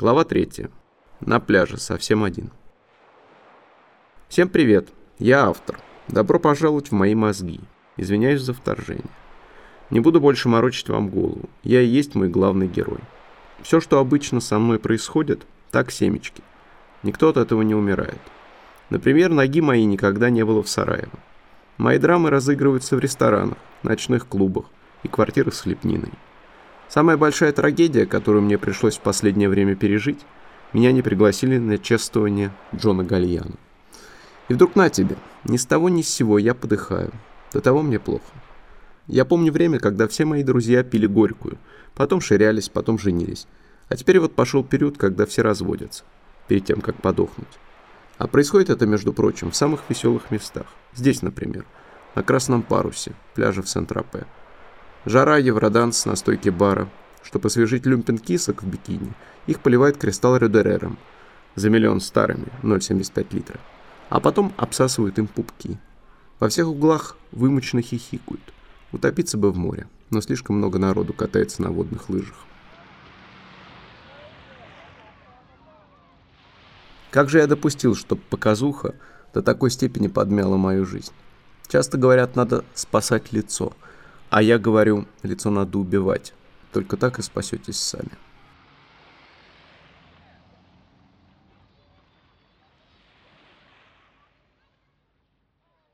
Глава 3. На пляже совсем один. Всем привет, я автор. Добро пожаловать в мои мозги. Извиняюсь за вторжение. Не буду больше морочить вам голову. Я и есть мой главный герой. Все, что обычно со мной происходит, так семечки. Никто от этого не умирает. Например, ноги моей никогда не было в Сараево. Мои драмы разыгрываются в ресторанах, ночных клубах и квартирах с хлебниной. Самая большая трагедия, которую мне пришлось в последнее время пережить, меня не пригласили на чествование Джона Гальяна. И вдруг на тебе, ни с того ни с сего я подыхаю. До того мне плохо. Я помню время, когда все мои друзья пили горькую, потом ширялись, потом женились. А теперь вот пошел период, когда все разводятся, перед тем, как подохнуть. А происходит это, между прочим, в самых веселых местах. Здесь, например, на Красном парусе, пляже в Сент-Тропе. Жара евроданс на стойке бара. Чтобы освежить люмпен кисок в бикини, их поливает кристалл Рюдерером за миллион старыми, 0,75 литра. А потом обсасывают им пупки. Во всех углах вымученно хихикают. Утопиться бы в море, но слишком много народу катается на водных лыжах. Как же я допустил, чтобы показуха до такой степени подмяла мою жизнь? Часто говорят, надо спасать лицо – а я говорю, лицо надо убивать. Только так и спасетесь сами.